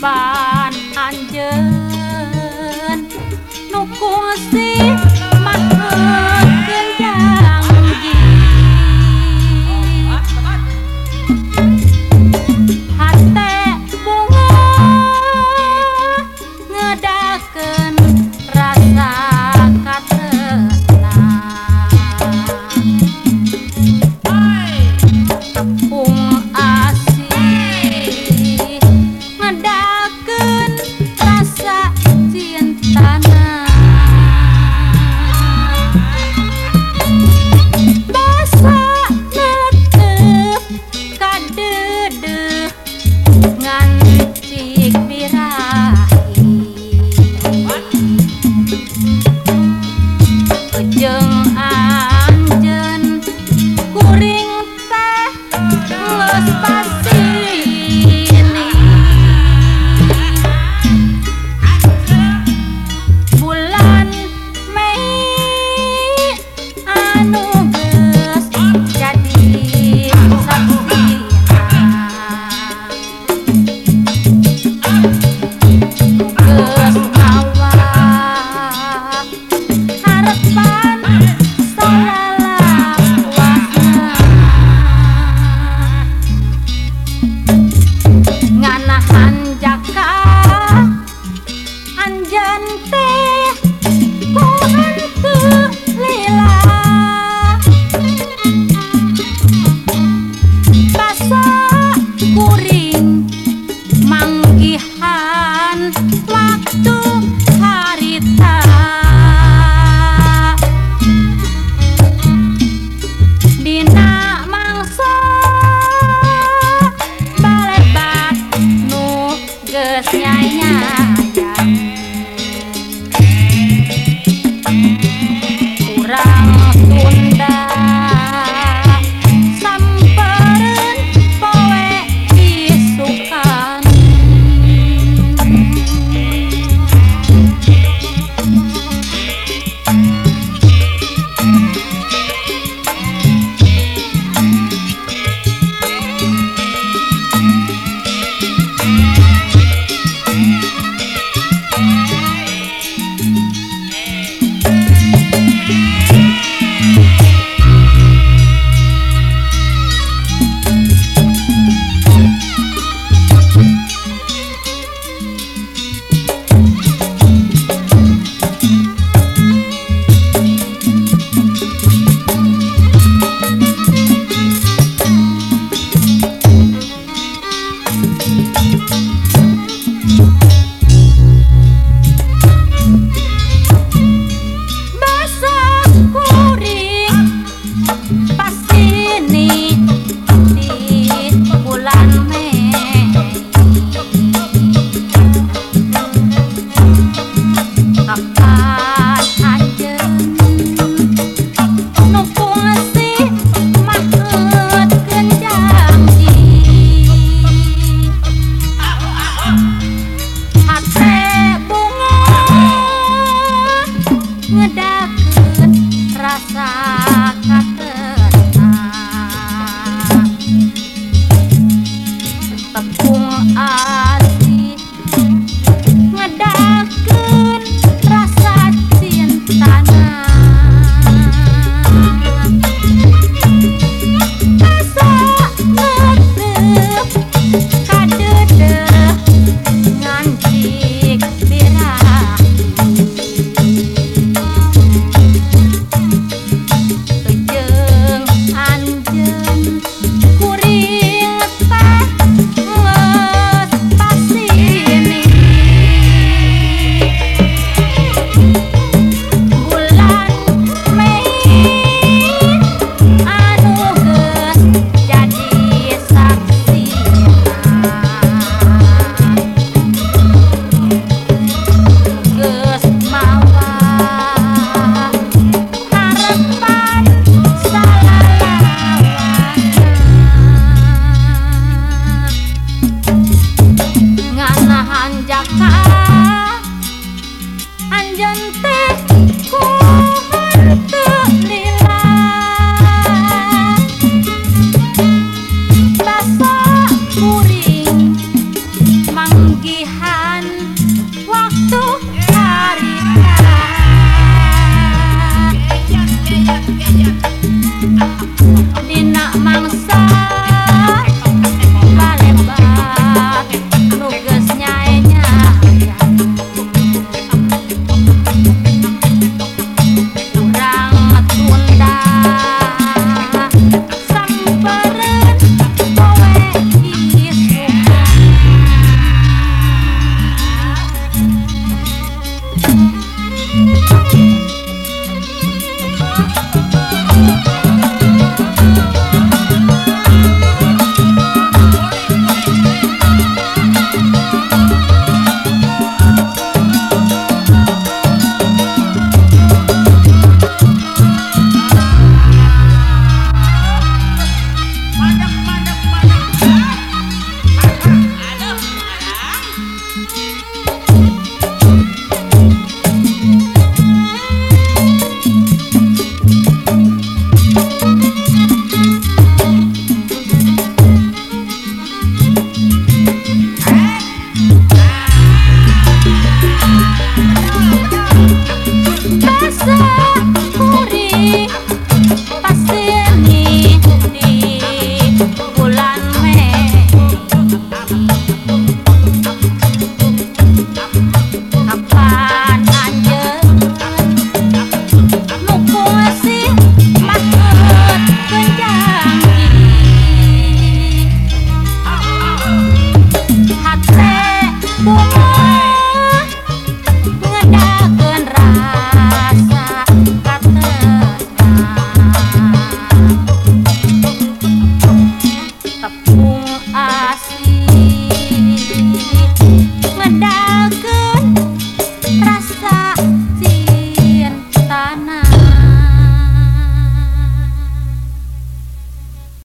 và đưa. Ngàn 个山呀。a dad.